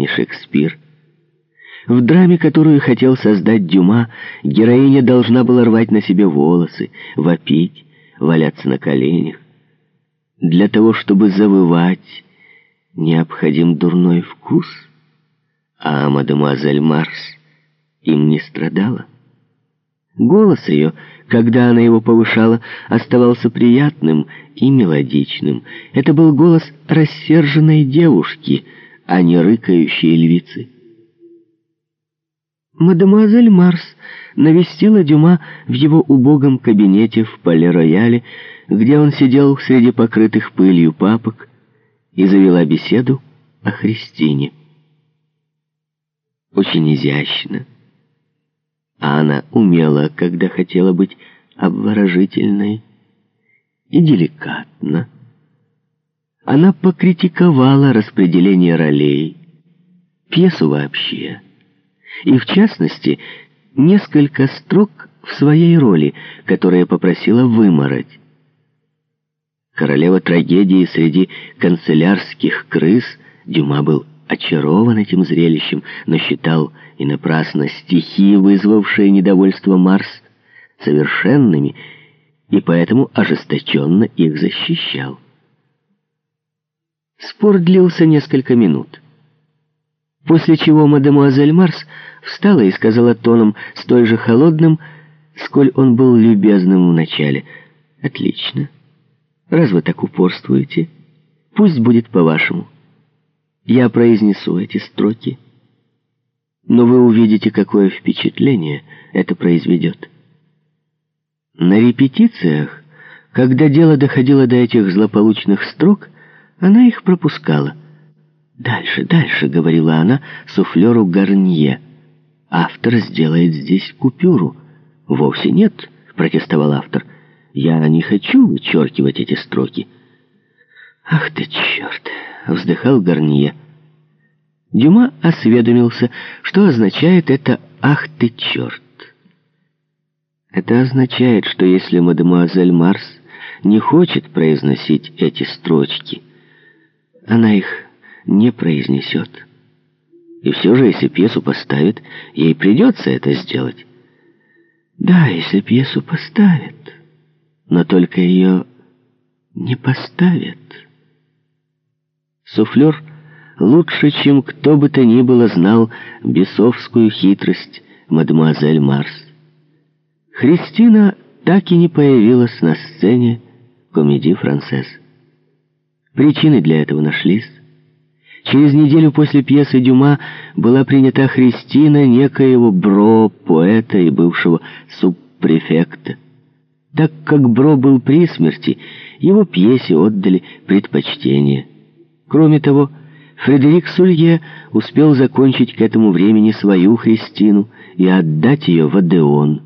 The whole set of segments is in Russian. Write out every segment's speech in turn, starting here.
не Шекспир. В драме, которую хотел создать Дюма, героиня должна была рвать на себе волосы, вопить, валяться на коленях. Для того, чтобы завывать, необходим дурной вкус, а мадемуазель Марс им не страдала. Голос ее, когда она его повышала, оставался приятным и мелодичным. Это был голос рассерженной девушки, а не рыкающей львицы. Мадемуазель Марс навестила Дюма в его убогом кабинете в Пале-Рояле, где он сидел среди покрытых пылью папок, и завела беседу о Христине. Очень изящно. А она умела, когда хотела быть обворожительной, и деликатно. Она покритиковала распределение ролей, пьесу вообще, и, в частности, несколько строк в своей роли, которые попросила вымороть. Королева трагедии среди канцелярских крыс Дюма был очарован этим зрелищем, но считал и напрасно стихи, вызвавшие недовольство Марс, совершенными, и поэтому ожесточенно их защищал. Спор длился несколько минут. После чего мадемуазель Марс встала и сказала тоном столь же холодным, сколь он был любезным в начале. «Отлично. Раз вы так упорствуете, пусть будет по-вашему. Я произнесу эти строки, но вы увидите, какое впечатление это произведет». На репетициях, когда дело доходило до этих злополучных строк, она их пропускала. «Дальше, дальше», — говорила она суфлеру Гарнье. «Автор сделает здесь купюру». «Вовсе нет», — протестовал автор. «Я не хочу вычеркивать эти строки». «Ах ты, черт!» — вздыхал Гарнье. Дюма осведомился, что означает это «ах ты, черт». Это означает, что если мадемуазель Марс не хочет произносить эти строчки, она их не произнесет. И все же, если пьесу поставит, ей придется это сделать. Да, если пьесу поставят, но только ее не поставят. Суфлер лучше, чем кто бы то ни было, знал бесовскую хитрость мадемуазель Марс. Христина так и не появилась на сцене комедии «Францесс». Причины для этого нашлись. Через неделю после пьесы Дюма была принята Христина некоего Бро, поэта и бывшего субпрефекта. Так как Бро был при смерти, его пьесе отдали предпочтение. Кроме того, Фредерик Сулье успел закончить к этому времени свою Христину и отдать ее в Адеон.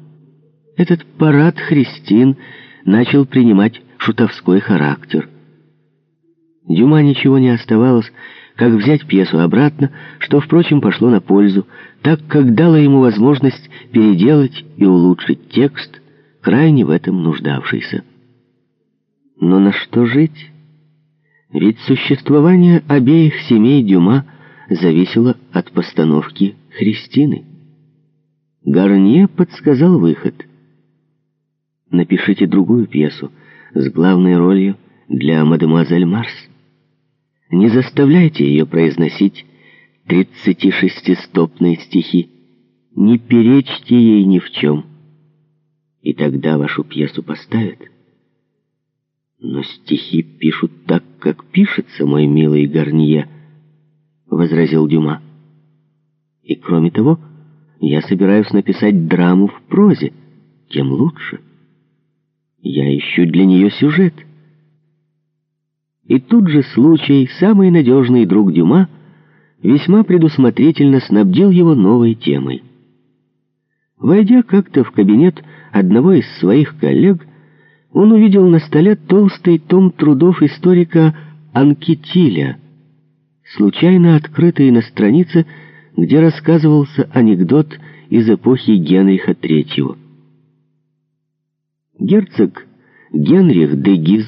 Этот парад Христин начал принимать шутовской характер. Дюма ничего не оставалось, как взять пьесу обратно, что, впрочем, пошло на пользу, так как дало ему возможность переделать и улучшить текст, крайне в этом нуждавшийся. Но на что жить? Ведь существование обеих семей Дюма зависело от постановки Христины. Гарнье подсказал выход — Напишите другую пьесу с главной ролью для мадемуазель Марс. Не заставляйте ее произносить 36-стопные стихи. Не перечьте ей ни в чем. И тогда вашу пьесу поставят. Но стихи пишут так, как пишется, мой милый Гарнье, — возразил Дюма. И кроме того, я собираюсь написать драму в прозе, тем лучше. Я ищу для нее сюжет. И тут же случай, самый надежный друг Дюма, весьма предусмотрительно снабдил его новой темой. Войдя как-то в кабинет одного из своих коллег, он увидел на столе толстый том трудов историка Анкетиля, случайно открытый на странице, где рассказывался анекдот из эпохи Генриха III. Герцог Генрих де Гиз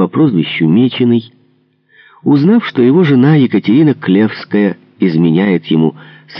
по прозвищу Меченый, узнав, что его жена Екатерина Клевская изменяет ему